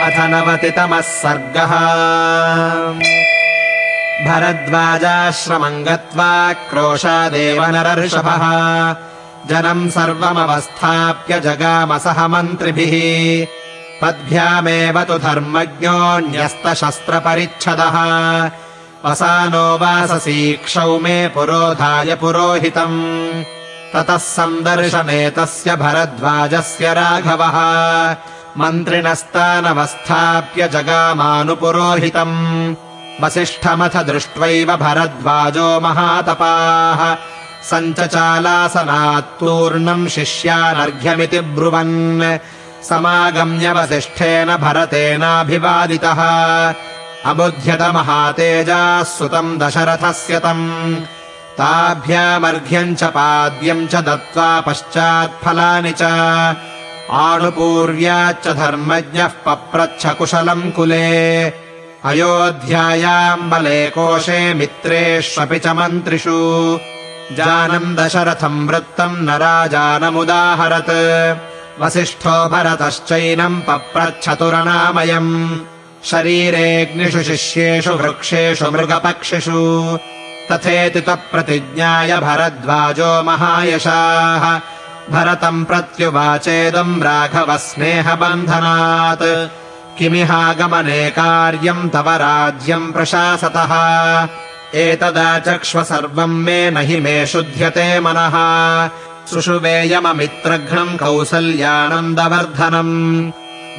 अथ नवतितमः सर्गः। भरद्वाजाश्रमम् गत्वा क्रोशादेव नरर्षभः जनम् सर्वमवस्थाप्य जगामसह मन्त्रिभिः। पद्भ्यामेव तु धर्मज्ञोऽन्यस्तशस्त्रपरिच्छदः। वसानो वाससीक्षौ मे पुरोधाय पुरोहितम्। ततः सन्दर्शने तस्य भरद्वाजस्य राघवः मन्त्रिणस्तानवस्थाप्य जगामानुपुरोहितम्। वसिष्ठमथ दृष्ट्वैव भरद्वाजो महातपाः। सञ्चचालासनात्तूर्णम् शिष्यानर्घ्यमिति ब्रुवन्। समागम्य वसिष्ठेन भरतेनाभिवादितः। अबुध्यत महातेजाः सुतम् दशरथस्य तम् ताभ्यामर्घ्यम् च पाद्यम् च दत्त्वा पश्चात्फलानि च आनुपूर्व्याच्च धर्मज्ञः पप्रच्छ कुशलम् कुले। अयोध्यायाम् बले कोशे मित्रेष्वपि च मन्त्रिषु। जानम् दशरथम् वृत्तम् न राजानमुदाहरत्। वसिष्ठो भरतश्चैनम् पप्रच्छतुरनामयम्। शरीरेऽग्निषु शिष्येषु वृक्षेषु मृगपक्षिषु। तथेति प्रतिज्ञाय भरद्वाजो महायशाः भरतम् प्रत्युवाचेदम् राघव स्नेहबन्धनात् किमिहागमने कार्यम् तव राज्यम् प्रशासतः। एतदाचक्ष्व सर्वम् मे न हि मे शुध्यते मनः। सुषुवेयममित्रघ्नम् कौसल्यानन्दवर्धनम्।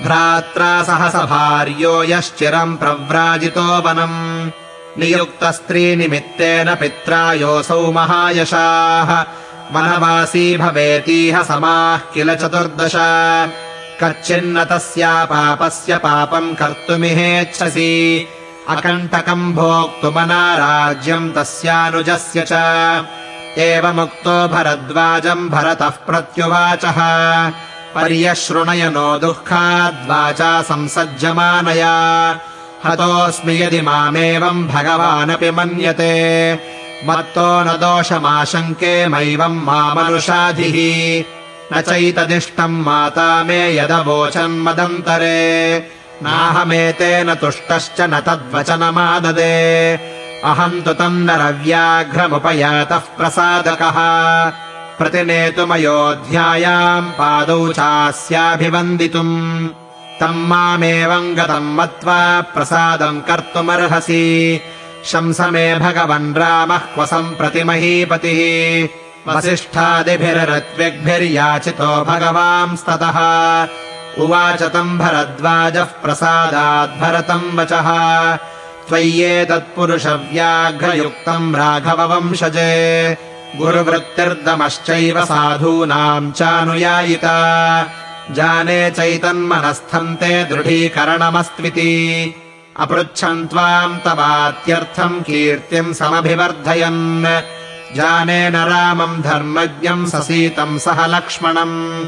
भ्रात्रा सह भार्यो यश्चिरम् प्रव्राजितो वनम्। नियुक्तस्त्रीनिमित्तेन पित्रा योऽसौ महायशाः वनवासी भवेतीह समाः किल चतुर्दश। कच्चिन्न तस्या पापस्य पापम् कर्तुमिहेच्छसि। अकण्टकम् भोक्तुमनाराज्यम् तस्यानुजस्य च। एवमुक्तो भरद्वाजम् भरतः प्रत्युवाचः। पर्यशृणय नो दुःखाद्वाचा संसज्जमानया। हतोऽस्मि यदि मामेवम् भगवानपि मन्यते मत्तो न दोषमाशङ्के मैवम् मामनुषाधिः न चैतदिष्टम् माता मे यदवोचन्मदन्तरे नाहमेतेन तुष्टश्च न तद्वचनमाददे अहम् तु तम् नरव्याघ्रमुपयातः प्रसादकः। प्रतिनेतुमयोऽध्यायाम् पादौ चास्याभिवन्दितुम्। तम् मामेवम् गतम् मत्वा प्रसादम् कर्तुमर्हसि शंस मे भगवन् रामः क्व सम्प्रति महीपतिः। वसिष्ठादिभिरत्विग्भिर्याचितो भगवांस्ततः। उवाच तम् भरद्वाजः प्रसादाद्भरतम् वचः। त्वय्येतत्पुरुषव्याघ्रयुक्तम् राघववंशजे। गुरुवृत्तिर्दमश्चैव साधूनाम् चानुयायिता। जाने चैतन्मनस्थम् ते दृढीकरणमस्त्विति अपृच्छन् त्वाम् तवात्यर्थम् कीर्तिम् समभिवर्धयन्। जानेन रामम् धर्मज्ञम् ससीतम् सह लक्ष्मणम्।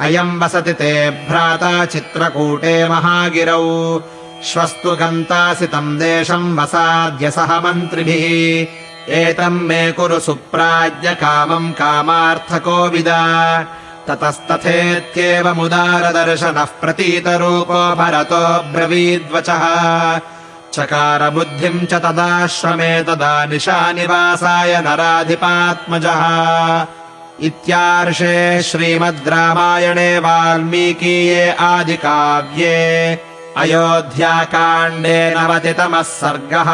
अयम् वसति ते भ्राता चित्रकूटे महागिरौ। श्वस्तु गन्तासि तम् देशम् वसाद्य सह मन्त्रिभिः। एतम् मे कुरु सुप्राज्ञकामम् कामार्थकोविद ततस्तथेत्येवमुदारदर्शनः प्रतीतरूपो भरतो ब्रवीद्वचः। चकार बुद्धिम् च तदाश्रमे तदा निशानिवासाय नराधिपात्मजः। इत्यार्षे श्रीमद् रामायणे वाल्मीकीये आदिकाव्ये अयोध्याकाण्डे नवतितमः सर्गः